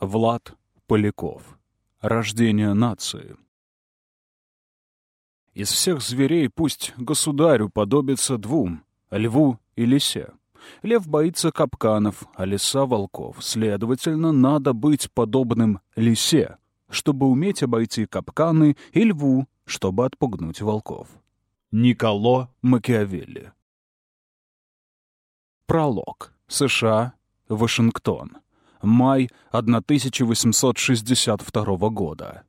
Влад Поляков. Рождение нации. Из всех зверей пусть государю подобится двум — льву и лисе. Лев боится капканов, а лиса — волков. Следовательно, надо быть подобным лисе, чтобы уметь обойти капканы, и льву, чтобы отпугнуть волков. Николо Макиавелли. Пролог. США. Вашингтон. Май 1862 года.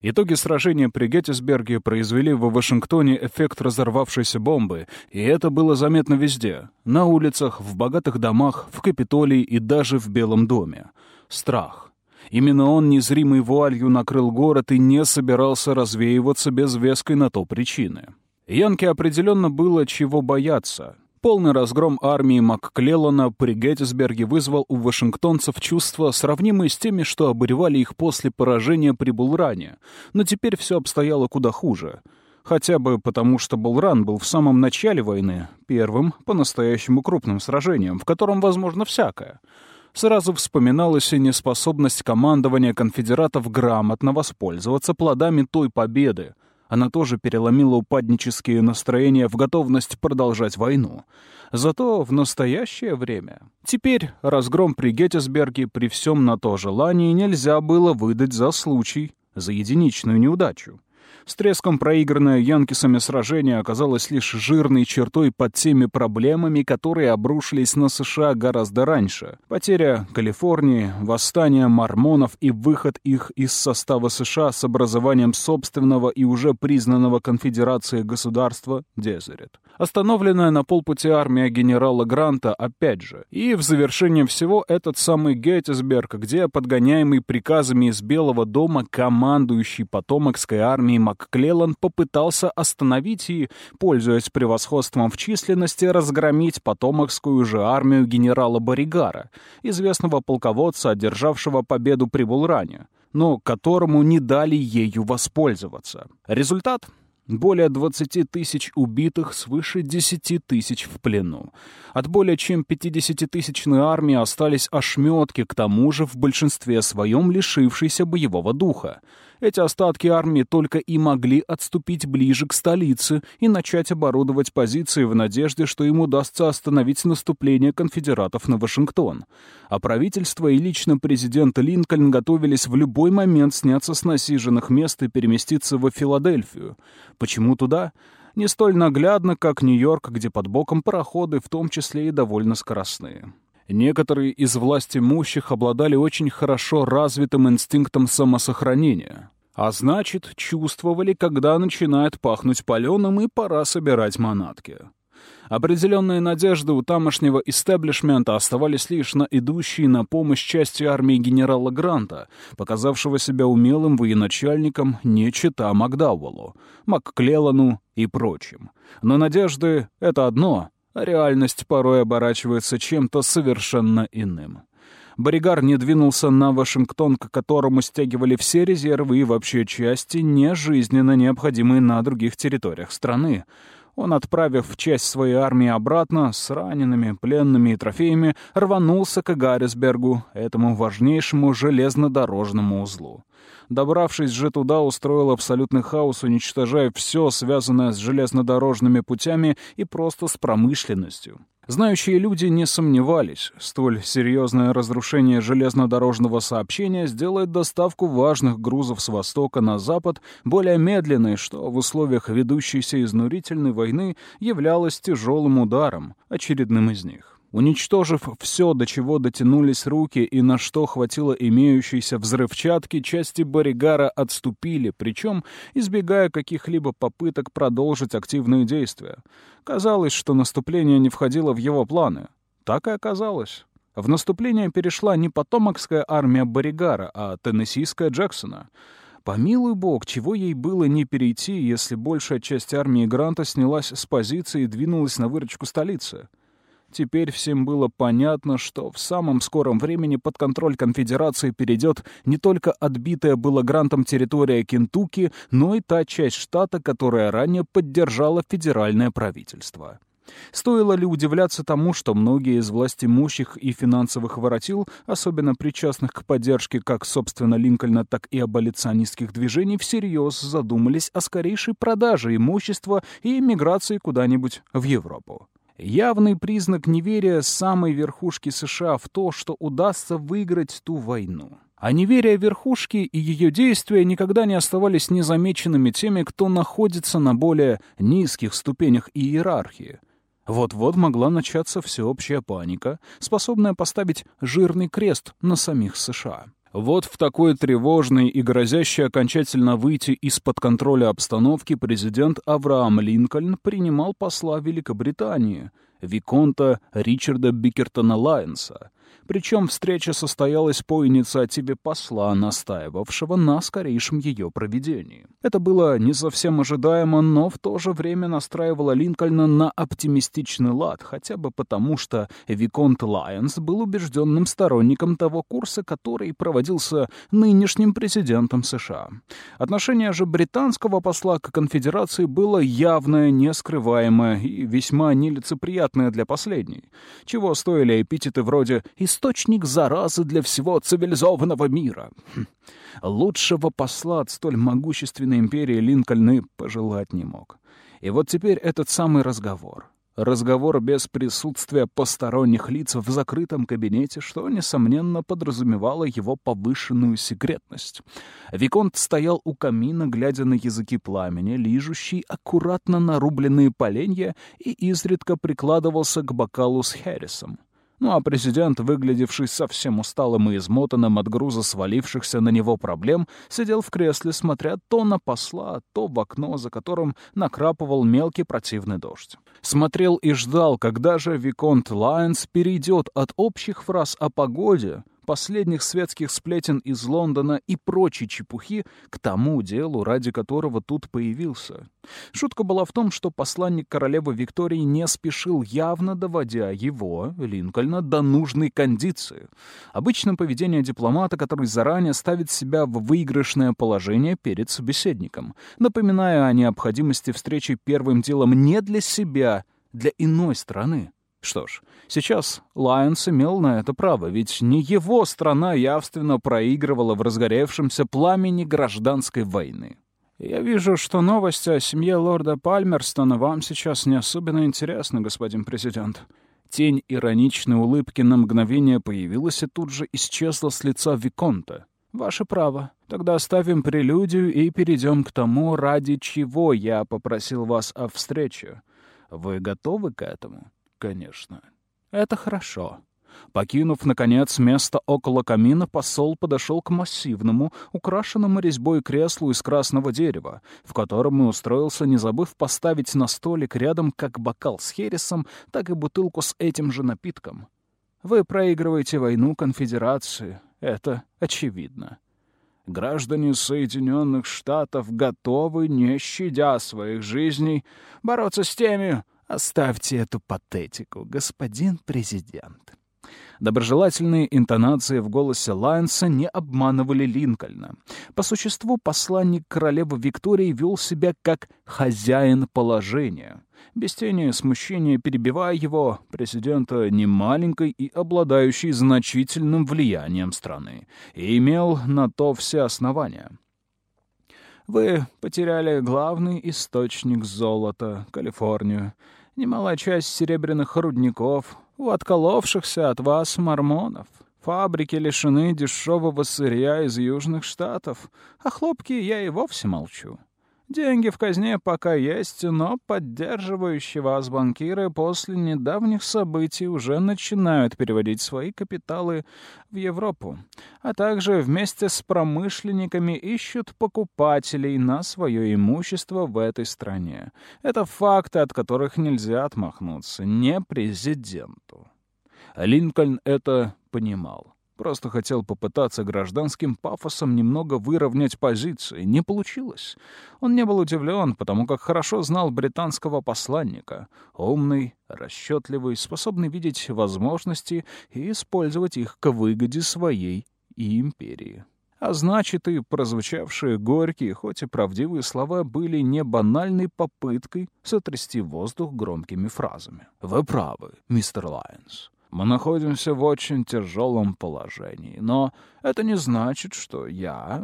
Итоги сражения при Геттисберге произвели в Вашингтоне эффект разорвавшейся бомбы, и это было заметно везде — на улицах, в богатых домах, в Капитолии и даже в Белом доме. Страх. Именно он незримой вуалью накрыл город и не собирался развеиваться без веской на то причины. Янке определенно было чего бояться — Полный разгром армии МакКлеллана при Геттисберге вызвал у вашингтонцев чувства, сравнимые с теми, что обуревали их после поражения при Булране. Но теперь все обстояло куда хуже. Хотя бы потому, что Булран был в самом начале войны, первым по-настоящему крупным сражением, в котором возможно всякое. Сразу вспоминалась и неспособность командования конфедератов грамотно воспользоваться плодами той победы, она тоже переломила упаднические настроения в готовность продолжать войну. Зато в настоящее время... Теперь разгром при Геттисберге при всем на то желании нельзя было выдать за случай, за единичную неудачу. С треском проигранное Янкисами сражение оказалось лишь жирной чертой под теми проблемами, которые обрушились на США гораздо раньше. Потеря Калифорнии, восстание мормонов и выход их из состава США с образованием собственного и уже признанного конфедерации государства Дезерет. Остановленная на полпути армия генерала Гранта опять же. И в завершение всего этот самый Геттисберг, где подгоняемый приказами из Белого дома командующий потомокской армией МакКлеллан попытался остановить и, пользуясь превосходством в численности, разгромить потомокскую же армию генерала Боригара, известного полководца, одержавшего победу при Булране но которому не дали ею воспользоваться. Результат более 20 тысяч убитых, свыше 10 тысяч в плену. От более чем 50-тысячной армии остались ошметки, к тому же в большинстве своем лишившейся боевого духа. Эти остатки армии только и могли отступить ближе к столице и начать оборудовать позиции в надежде, что им удастся остановить наступление конфедератов на Вашингтон. А правительство и лично президент Линкольн готовились в любой момент сняться с насиженных мест и переместиться во Филадельфию. Почему туда? Не столь наглядно, как Нью-Йорк, где под боком пароходы, в том числе и довольно скоростные. Некоторые из власти имущих обладали очень хорошо развитым инстинктом самосохранения. А значит, чувствовали, когда начинает пахнуть паленым, и пора собирать манатки. Определенные надежды у тамошнего истеблишмента оставались лишь на идущей на помощь части армии генерала Гранта, показавшего себя умелым военачальником не чита Макдауэллу, Макклеллану и прочим. Но надежды — это одно, реальность порой оборачивается чем-то совершенно иным. Боригар не двинулся на Вашингтон, к которому стягивали все резервы и вообще части, не жизненно необходимые на других территориях страны. Он, отправив часть своей армии обратно с ранеными, пленными и трофеями, рванулся к Гаррисбергу, этому важнейшему железнодорожному узлу. Добравшись же туда, устроил абсолютный хаос, уничтожая все, связанное с железнодорожными путями и просто с промышленностью. Знающие люди не сомневались, столь серьезное разрушение железнодорожного сообщения сделает доставку важных грузов с востока на запад более медленной, что в условиях ведущейся изнурительной войны являлось тяжелым ударом, очередным из них. Уничтожив все, до чего дотянулись руки и на что хватило имеющейся взрывчатки, части Боригара отступили, причем избегая каких-либо попыток продолжить активные действия. Казалось, что наступление не входило в его планы. Так и оказалось. В наступление перешла не потомокская армия Боригара, а теннессийская Джексона. Помилуй бог, чего ей было не перейти, если большая часть армии Гранта снялась с позиции и двинулась на выручку столицы. Теперь всем было понятно, что в самом скором времени под контроль конфедерации перейдет не только отбитая была грантом территория Кентукки, но и та часть штата, которая ранее поддержала федеральное правительство. Стоило ли удивляться тому, что многие из властимущих и финансовых воротил, особенно причастных к поддержке как, собственно, Линкольна, так и аболиционистских движений, всерьез задумались о скорейшей продаже имущества и эмиграции куда-нибудь в Европу? Явный признак неверия самой верхушки США в то, что удастся выиграть ту войну. А неверие верхушки и ее действия никогда не оставались незамеченными теми, кто находится на более низких ступенях иерархии. Вот-вот могла начаться всеобщая паника, способная поставить жирный крест на самих США. Вот в такой тревожной и грозящей окончательно выйти из-под контроля обстановки президент Авраам Линкольн принимал посла Великобритании, Виконта Ричарда Бикертона Лайенса, причем встреча состоялась по инициативе посла, настаивавшего на скорейшем ее проведении. Это было не совсем ожидаемо, но в то же время настраивало Линкольна на оптимистичный лад, хотя бы потому, что Виконт Лайонс был убежденным сторонником того курса, который проводился нынешним президентом США. Отношение же британского посла к конфедерации было явное, нескрываемое и весьма нелицеприятное для последней, чего стоили эпитеты вроде источник заразы для всего цивилизованного мира. Хм. Лучшего посла от столь могущественной империи Линкольн и пожелать не мог. И вот теперь этот самый разговор. Разговор без присутствия посторонних лиц в закрытом кабинете, что, несомненно, подразумевало его повышенную секретность. Виконт стоял у камина, глядя на языки пламени, лижущий аккуратно нарубленные поленья, и изредка прикладывался к бокалу с Хэррисом. Ну а президент, выглядевший совсем усталым и измотанным от груза свалившихся на него проблем, сидел в кресле, смотря то на посла, то в окно, за которым накрапывал мелкий противный дождь. Смотрел и ждал, когда же Виконт Лайнс перейдет от общих фраз о погоде последних светских сплетен из Лондона и прочей чепухи к тому делу, ради которого тут появился. Шутка была в том, что посланник королевы Виктории не спешил, явно доводя его, Линкольна, до нужной кондиции. Обычно поведение дипломата, который заранее ставит себя в выигрышное положение перед собеседником, напоминая о необходимости встречи первым делом не для себя, для иной страны. Что ж, сейчас Лайонс имел на это право, ведь не его страна явственно проигрывала в разгоревшемся пламени гражданской войны. «Я вижу, что новости о семье лорда Пальмерстона вам сейчас не особенно интересны, господин президент». Тень ироничной улыбки на мгновение появилась и тут же исчезла с лица Виконта. «Ваше право. Тогда оставим прелюдию и перейдем к тому, ради чего я попросил вас о встрече. Вы готовы к этому?» Конечно. Это хорошо. Покинув, наконец, место около камина, посол подошел к массивному, украшенному резьбой креслу из красного дерева, в котором и устроился, не забыв поставить на столик рядом как бокал с хересом, так и бутылку с этим же напитком. Вы проигрываете войну конфедерации, это очевидно. Граждане Соединенных Штатов готовы, не щадя своих жизней, бороться с теми, Оставьте эту патетику, господин президент. Доброжелательные интонации в голосе Лайнса не обманывали Линкольна. По существу посланник королевы Виктории вел себя как хозяин положения. Без тени смущения перебивая его, президента немаленькой и обладающей значительным влиянием страны, и имел на то все основания. Вы потеряли главный источник золота, Калифорнию. Немалая часть серебряных рудников у отколовшихся от вас мормонов. Фабрики лишены дешевого сырья из южных штатов, а хлопки я и вовсе молчу. Деньги в казне пока есть, но поддерживающие вас банкиры после недавних событий уже начинают переводить свои капиталы в Европу, а также вместе с промышленниками ищут покупателей на свое имущество в этой стране. Это факты, от которых нельзя отмахнуться, не президенту. Линкольн это понимал. Просто хотел попытаться гражданским пафосом немного выровнять позиции. Не получилось. Он не был удивлен, потому как хорошо знал британского посланника. Умный, расчетливый, способный видеть возможности и использовать их к выгоде своей и империи. А значит, и прозвучавшие горькие, хоть и правдивые слова были не банальной попыткой сотрясти воздух громкими фразами. «Вы правы, мистер Лайонс. Мы находимся в очень тяжелом положении, но это не значит, что я...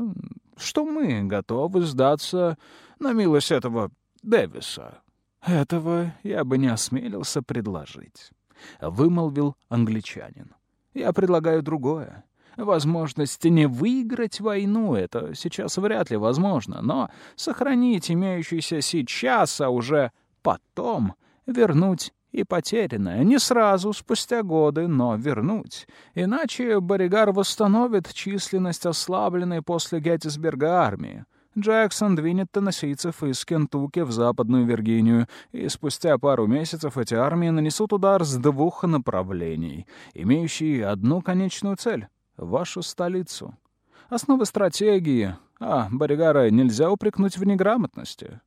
что мы готовы сдаться на милость этого Дэвиса. Этого я бы не осмелился предложить», — вымолвил англичанин. «Я предлагаю другое. Возможность не выиграть войну — это сейчас вряд ли возможно, но сохранить имеющийся сейчас, а уже потом вернуть и потерянное. Не сразу, спустя годы, но вернуть. Иначе Боригар восстановит численность ослабленной после Геттисберга армии. Джексон двинет теннессийцев из Кентукки в Западную Виргинию, и спустя пару месяцев эти армии нанесут удар с двух направлений, имеющие одну конечную цель вашу столицу. Основы стратегии, а Боригара нельзя упрекнуть в неграмотности.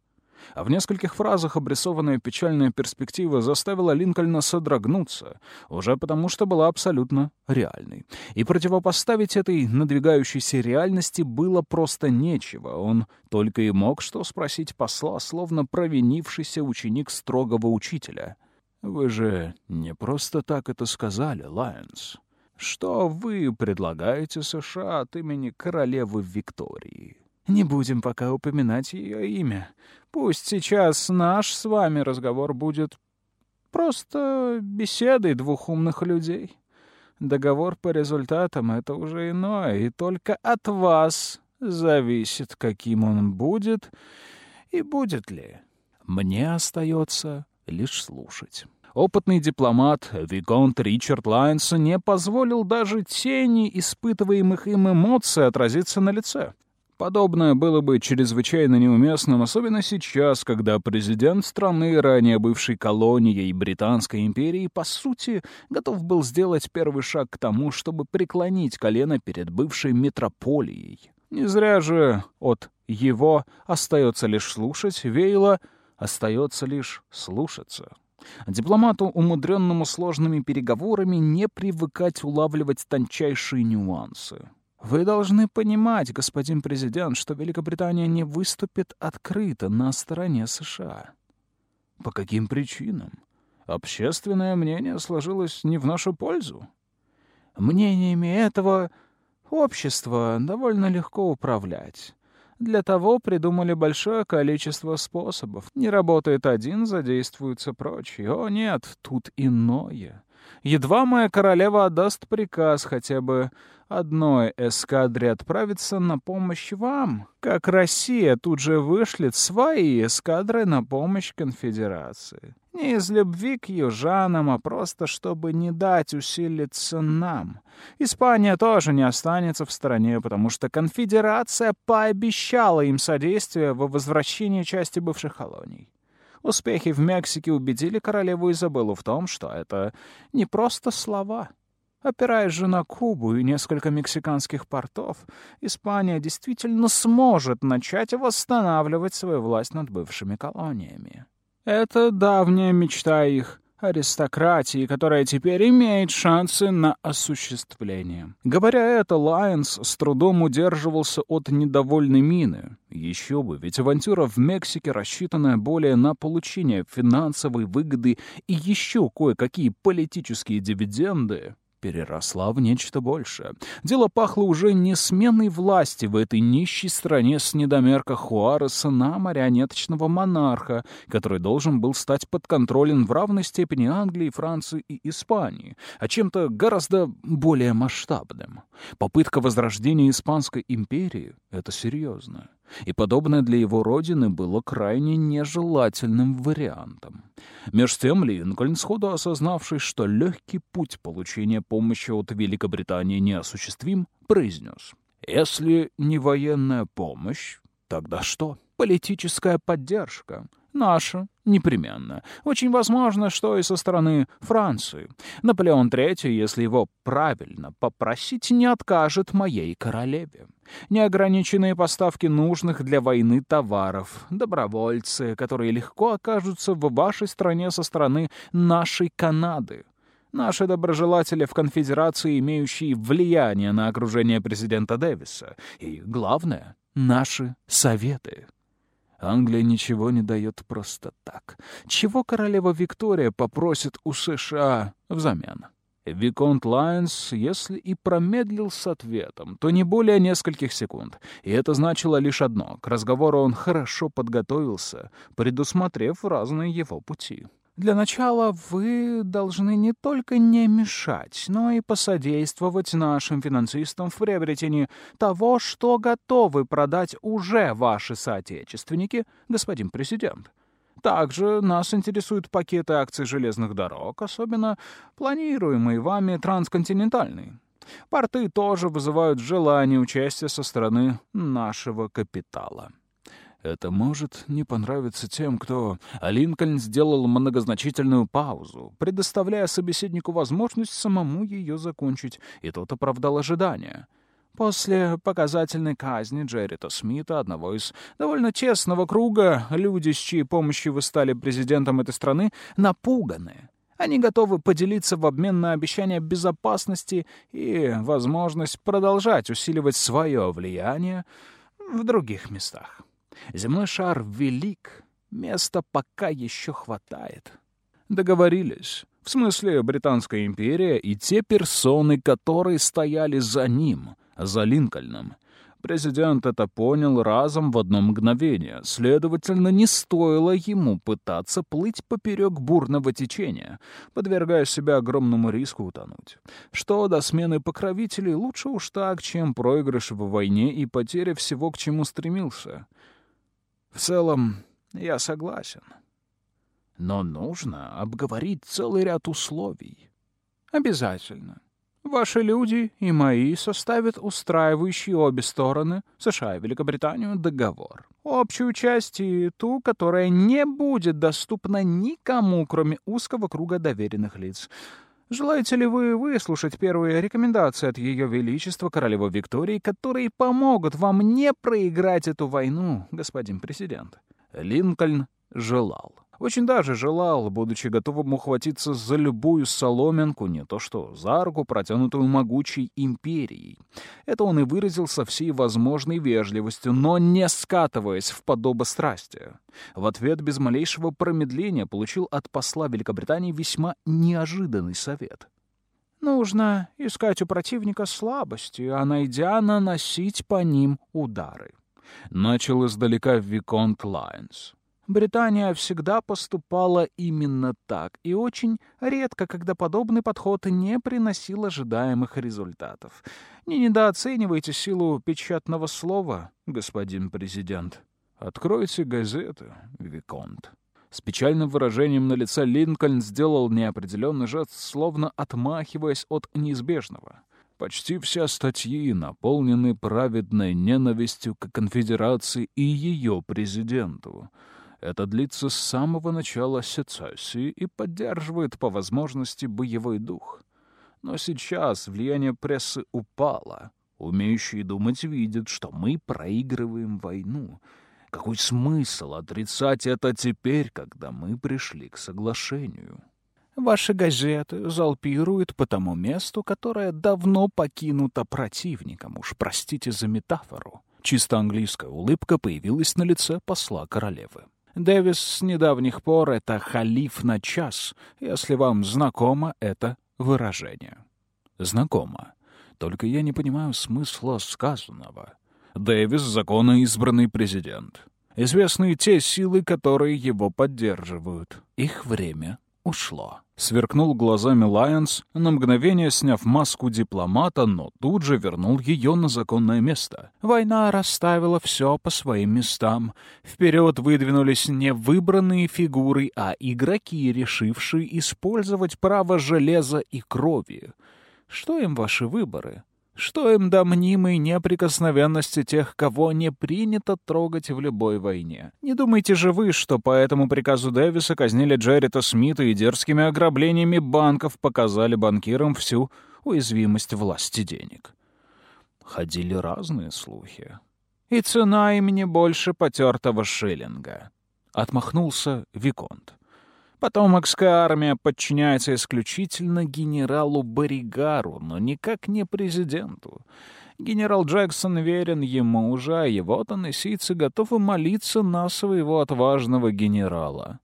А в нескольких фразах обрисованная печальная перспектива заставила Линкольна содрогнуться, уже потому что была абсолютно реальной. И противопоставить этой надвигающейся реальности было просто нечего. Он только и мог что спросить посла, словно провинившийся ученик строгого учителя. «Вы же не просто так это сказали, Лайонс?» Что вы предлагаете США от имени королевы Виктории? Не будем пока упоминать ее имя. Пусть сейчас наш с вами разговор будет просто беседой двух умных людей. Договор по результатам — это уже иное, и только от вас зависит, каким он будет и будет ли. Мне остается лишь слушать. Опытный дипломат Виконт Ричард Лайнс не позволил даже тени испытываемых им эмоций отразиться на лице. Подобное было бы чрезвычайно неуместным, особенно сейчас, когда президент страны, ранее бывшей колонией Британской империи, по сути, готов был сделать первый шаг к тому, чтобы преклонить колено перед бывшей метрополией. Не зря же от его остается лишь слушать, веяло остается лишь слушаться. Дипломату, умудренному сложными переговорами, не привыкать улавливать тончайшие нюансы. Вы должны понимать, господин президент, что Великобритания не выступит открыто на стороне США. По каким причинам? Общественное мнение сложилось не в нашу пользу. Мнениями этого общества довольно легко управлять. Для того придумали большое количество способов. Не работает один, задействуются прочие. О нет, тут иное. Едва моя королева отдаст приказ хотя бы одной эскадре отправиться на помощь вам, как Россия тут же вышлет свои эскадры на помощь конфедерации. Не из любви к южанам, а просто чтобы не дать усилиться нам. Испания тоже не останется в стороне, потому что конфедерация пообещала им содействие во возвращении части бывших колоний. Успехи в Мексике убедили королеву Изабеллу в том, что это не просто слова. Опираясь же на Кубу и несколько мексиканских портов, Испания действительно сможет начать восстанавливать свою власть над бывшими колониями. Это давняя мечта их аристократии, которая теперь имеет шансы на осуществление. Говоря это, Лайонс с трудом удерживался от недовольной мины. Еще бы, ведь авантюра в Мексике, рассчитанная более на получение финансовой выгоды и еще кое-какие политические дивиденды, переросла в нечто большее. Дело пахло уже не сменой власти в этой нищей стране с недомерка Хуареса на марионеточного монарха, который должен был стать подконтролен в равной степени Англии, Франции и Испании, а чем-то гораздо более масштабным. Попытка возрождения Испанской империи — это серьезно и подобное для его родины было крайне нежелательным вариантом. Меж тем Линкольн, сходу осознавший, что легкий путь получения помощи от Великобритании неосуществим, произнес «Если не военная помощь, тогда что? Политическая поддержка. Наша, непременно. Очень возможно, что и со стороны Франции. Наполеон III, если его правильно попросить, не откажет моей королеве. Неограниченные поставки нужных для войны товаров, добровольцы, которые легко окажутся в вашей стране со стороны нашей Канады. Наши доброжелатели в конфедерации, имеющие влияние на окружение президента Дэвиса. И, главное, наши советы. Англия ничего не дает просто так. Чего королева Виктория попросит у США взамен? Виконт Лайонс, если и промедлил с ответом, то не более нескольких секунд. И это значило лишь одно — к разговору он хорошо подготовился, предусмотрев разные его пути. Для начала вы должны не только не мешать, но и посодействовать нашим финансистам в приобретении того, что готовы продать уже ваши соотечественники, господин президент. Также нас интересуют пакеты акций железных дорог, особенно планируемые вами трансконтинентальные. Порты тоже вызывают желание участия со стороны нашего капитала. Это может не понравиться тем, кто... А Линкольн сделал многозначительную паузу, предоставляя собеседнику возможность самому ее закончить, и тот оправдал ожидания. После показательной казни Джеррита Смита, одного из довольно тесного круга, люди, с чьей помощью вы стали президентом этой страны, напуганы. Они готовы поделиться в обмен на обещание безопасности и возможность продолжать усиливать свое влияние в других местах. Земной шар велик, места пока еще хватает. Договорились. В смысле, Британская империя и те персоны, которые стояли за ним, за Линкольном. Президент это понял разом в одно мгновение. Следовательно, не стоило ему пытаться плыть поперек бурного течения, подвергая себя огромному риску утонуть. Что до смены покровителей, лучше уж так, чем проигрыш в войне и потеря всего, к чему стремился. В целом, я согласен. Но нужно обговорить целый ряд условий. Обязательно. Ваши люди и мои составят устраивающий обе стороны, США и Великобританию, договор. Общую часть и ту, которая не будет доступна никому, кроме узкого круга доверенных лиц. Желаете ли вы выслушать первые рекомендации от Ее Величества Королевы Виктории, которые помогут вам не проиграть эту войну, господин президент?» Линкольн желал. Очень даже желал, будучи готовым ухватиться за любую соломинку, не то что за руку, протянутую могучей империей. Это он и выразил со всей возможной вежливостью, но не скатываясь в подобострастие. В ответ без малейшего промедления получил от посла Великобритании весьма неожиданный совет. Нужно искать у противника слабости, а найдя, наносить по ним удары. Начал издалека Виконт Лайнс. Британия всегда поступала именно так, и очень редко, когда подобный подход не приносил ожидаемых результатов. Не недооценивайте силу печатного слова, господин президент. Откройте газеты, Виконт. С печальным выражением на лице Линкольн сделал неопределенный жест, словно отмахиваясь от неизбежного. Почти вся статьи наполнены праведной ненавистью к конфедерации и ее президенту. Это длится с самого начала сецессии и поддерживает по возможности боевой дух. Но сейчас влияние прессы упало. Умеющие думать видят, что мы проигрываем войну. Какой смысл отрицать это теперь, когда мы пришли к соглашению? Ваши газеты залпируют по тому месту, которое давно покинуто противником, уж простите за метафору. Чисто английская улыбка появилась на лице посла королевы. Дэвис с недавних пор — это халиф на час, если вам знакомо это выражение. Знакомо. Только я не понимаю смысла сказанного. Дэвис — законно избранный президент. Известны те силы, которые его поддерживают. Их время ушло. Сверкнул глазами Лайонс, на мгновение сняв маску дипломата, но тут же вернул ее на законное место. Война расставила все по своим местам. Вперед выдвинулись не выбранные фигуры, а игроки, решившие использовать право железа и крови. Что им ваши выборы? Что им до мнимой неприкосновенности тех, кого не принято трогать в любой войне? Не думайте же вы, что по этому приказу Дэвиса казнили Джеррита Смита и дерзкими ограблениями банков показали банкирам всю уязвимость власти денег. Ходили разные слухи. И цена им не больше потертого шиллинга. Отмахнулся Виконт. Потомокская армия подчиняется исключительно генералу Боригару, но никак не президенту. Генерал Джексон верен ему уже, а его тоннесийцы готовы молиться на своего отважного генерала.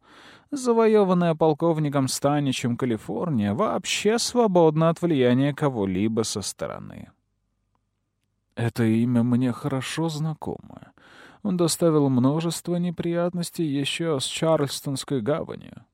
Завоеванная полковником Станичем Калифорния вообще свободна от влияния кого-либо со стороны. Это имя мне хорошо знакомо. Он доставил множество неприятностей еще с Чарльстонской гаванью.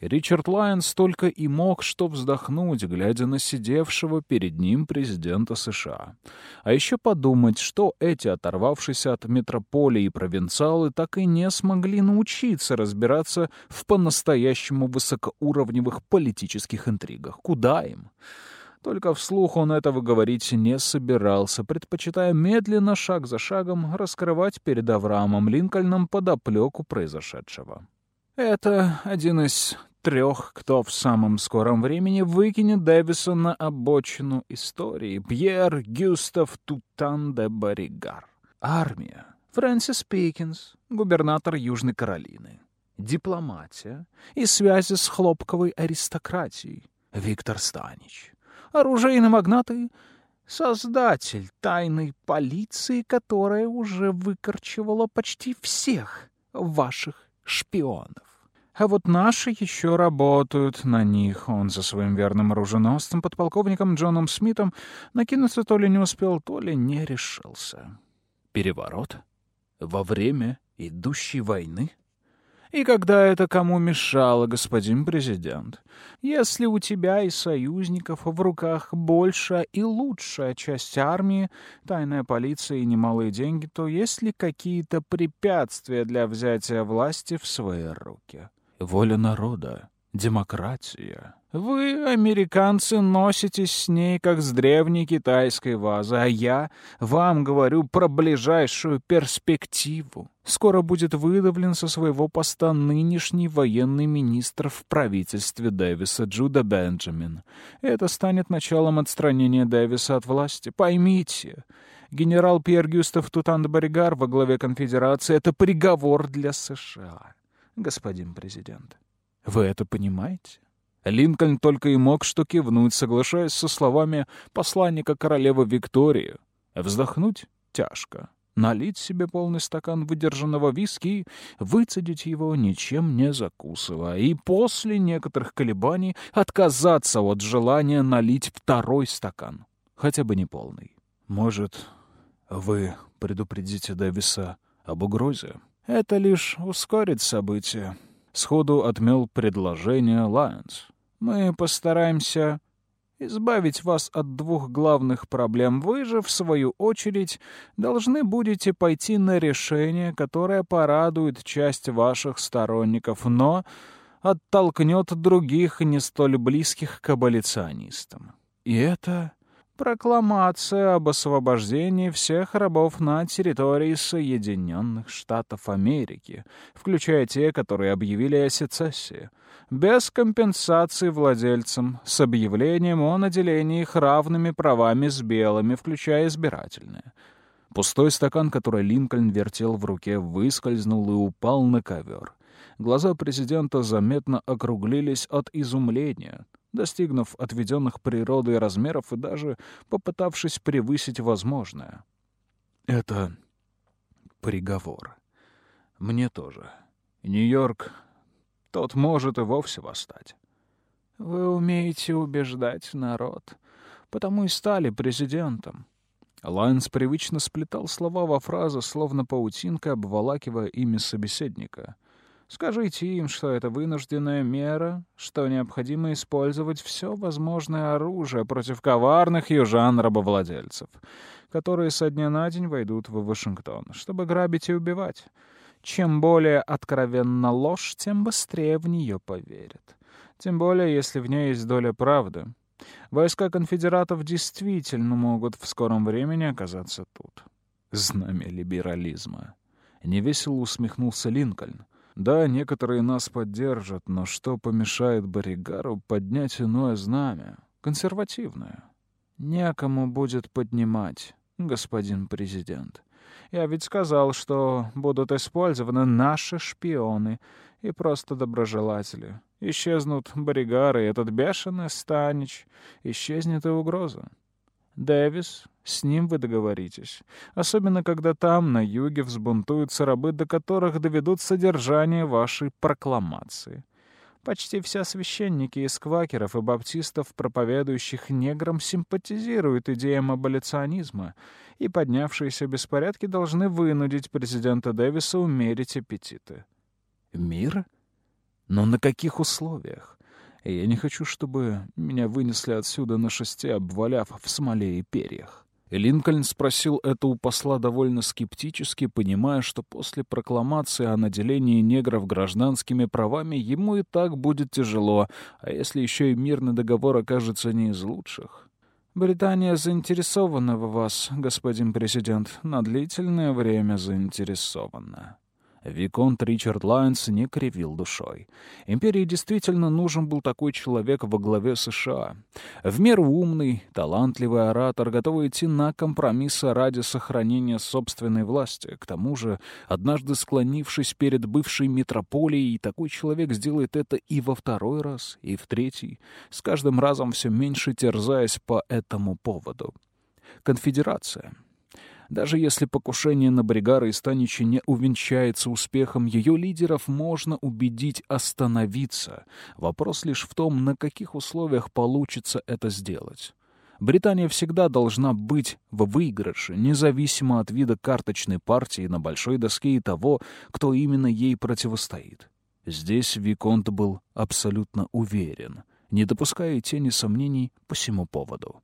Ричард Лайонс только и мог что вздохнуть, глядя на сидевшего перед ним президента США. А еще подумать, что эти оторвавшиеся от метрополии провинциалы так и не смогли научиться разбираться в по-настоящему высокоуровневых политических интригах. Куда им? Только вслух он этого говорить не собирался, предпочитая медленно, шаг за шагом, раскрывать перед Авраамом Линкольном подоплеку произошедшего. Это один из трех, кто в самом скором времени выкинет Дэвиса на обочину истории. Пьер Гюстав Тутан де Баригар. Армия. Фрэнсис Пикинс, губернатор Южной Каролины. Дипломатия и связи с хлопковой аристократией. Виктор Станич. Оружейный магнат и создатель тайной полиции, которая уже выкорчевала почти всех ваших шпионов. А вот наши еще работают на них. Он за своим верным оруженосцем, подполковником Джоном Смитом, накинуться то ли не успел, то ли не решился. Переворот? Во время идущей войны? И когда это кому мешало, господин президент? Если у тебя и союзников в руках большая и лучшая часть армии, тайная полиция и немалые деньги, то есть ли какие-то препятствия для взятия власти в свои руки? Воля народа, демократия. Вы, американцы, носитесь с ней, как с древней китайской вазой, а я вам говорю про ближайшую перспективу. Скоро будет выдавлен со своего поста нынешний военный министр в правительстве Дэвиса Джуда Бенджамин. Это станет началом отстранения Дэвиса от власти. Поймите, генерал Пьер Гюстав Тутан Боригар во главе конфедерации — это приговор для США, господин президент. Вы это понимаете? Линкольн только и мог что кивнуть, соглашаясь со словами посланника королевы Виктории. Вздохнуть тяжко. Налить себе полный стакан выдержанного виски, выцедить его, ничем не закусывая, и после некоторых колебаний отказаться от желания налить второй стакан, хотя бы не полный. «Может, вы предупредите Дэвиса об угрозе?» «Это лишь ускорит события», — сходу отмел предложение Лайонс. Мы постараемся избавить вас от двух главных проблем. Вы же, в свою очередь, должны будете пойти на решение, которое порадует часть ваших сторонников, но оттолкнет других, не столь близких к аболиционистам. И это прокламация об освобождении всех рабов на территории Соединенных Штатов Америки, включая те, которые объявили о сецессии, без компенсации владельцам, с объявлением о наделении их равными правами с белыми, включая избирательные. Пустой стакан, который Линкольн вертел в руке, выскользнул и упал на ковер. Глаза президента заметно округлились от изумления — достигнув отведенных природой размеров и даже попытавшись превысить возможное. Это приговор. Мне тоже. Нью-Йорк, тот может и вовсе восстать. Вы умеете убеждать народ, потому и стали президентом. Лайнс привычно сплетал слова во фразы, словно паутинка, обволакивая ими собеседника — Скажите им, что это вынужденная мера, что необходимо использовать все возможное оружие против коварных южан-рабовладельцев, которые со дня на день войдут в Вашингтон, чтобы грабить и убивать. Чем более откровенна ложь, тем быстрее в нее поверят. Тем более, если в ней есть доля правды. Войска конфедератов действительно могут в скором времени оказаться тут. Знамя либерализма. Невесело усмехнулся Линкольн. Да, некоторые нас поддержат, но что помешает Боригару поднять иное знамя? Консервативное. Некому будет поднимать, господин президент. Я ведь сказал, что будут использованы наши шпионы и просто доброжелатели. Исчезнут Боригар и этот бешеный Станич. Исчезнет и угроза. Дэвис, с ним вы договоритесь. Особенно, когда там, на юге, взбунтуются рабы, до которых доведут содержание вашей прокламации. Почти все священники из квакеров и баптистов, проповедующих неграм, симпатизируют идеям аболиционизма, и поднявшиеся беспорядки должны вынудить президента Дэвиса умерить аппетиты. Мир? Но на каких условиях? Я не хочу, чтобы меня вынесли отсюда на шесте, обваляв в смоле и перьях. Линкольн спросил это у посла довольно скептически, понимая, что после прокламации о наделении негров гражданскими правами ему и так будет тяжело, а если еще и мирный договор окажется не из лучших. «Британия заинтересована в вас, господин президент, на длительное время заинтересована». Виконт Ричард Лайнс не кривил душой. Империи действительно нужен был такой человек во главе США. В меру умный, талантливый оратор, готовый идти на компромиссы ради сохранения собственной власти. К тому же, однажды склонившись перед бывшей метрополией, такой человек сделает это и во второй раз, и в третий, с каждым разом все меньше терзаясь по этому поводу. Конфедерация — даже если покушение на Бригара и Станича не увенчается успехом, ее лидеров можно убедить остановиться. Вопрос лишь в том, на каких условиях получится это сделать. Британия всегда должна быть в выигрыше, независимо от вида карточной партии на большой доске и того, кто именно ей противостоит. Здесь Виконт был абсолютно уверен, не допуская тени сомнений по всему поводу.